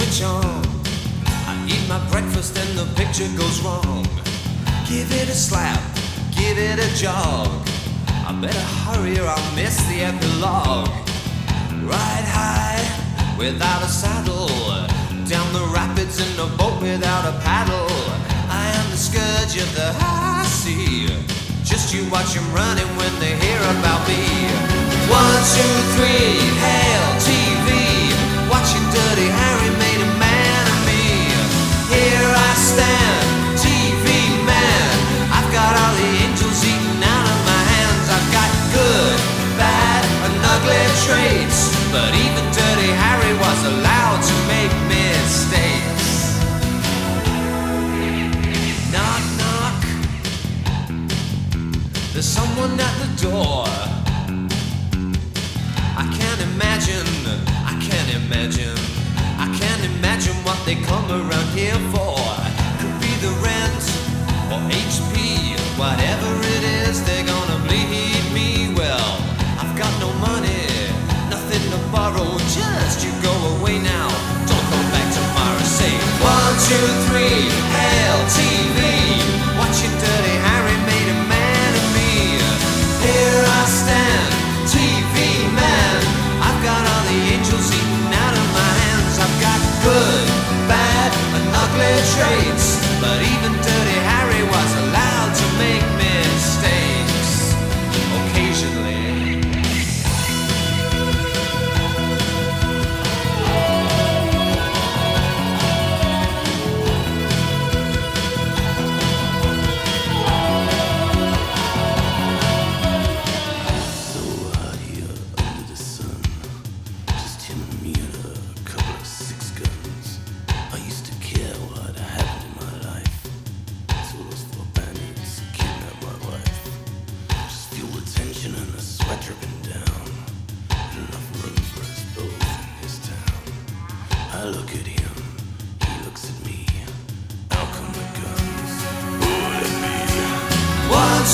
switch on. I eat my breakfast and the picture goes wrong. Give it a slap, give it a jog. I better hurry or I'll miss the epilogue. Ride high without a saddle, down the rapids in a boat without a paddle. I am the scourge of the high sea. Just you watch them running when they hear about me. One, two, three. At the door. I can't imagine, I can't imagine, I can't imagine what they come around here for. Could be the rent or HP, or whatever it is, they're gonna bleed me well. I've got no money, nothing to borrow, just you go away now. Don't come back tomorrow. Say one, two, three, hail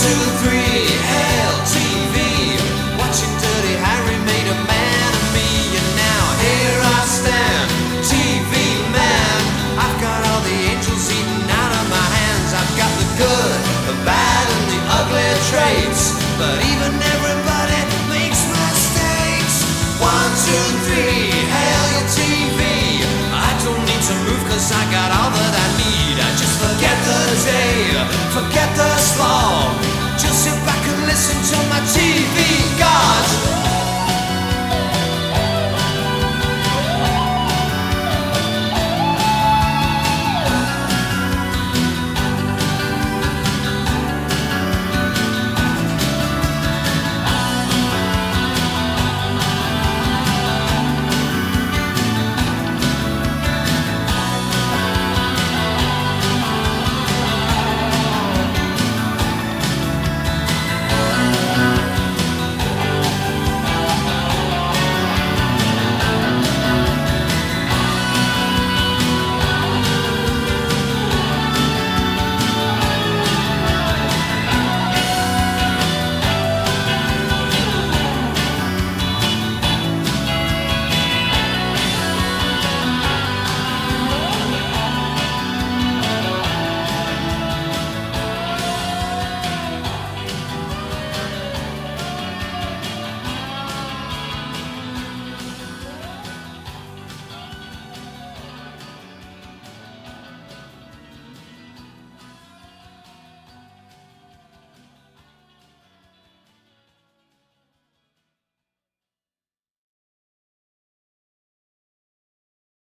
two, three, hail I got all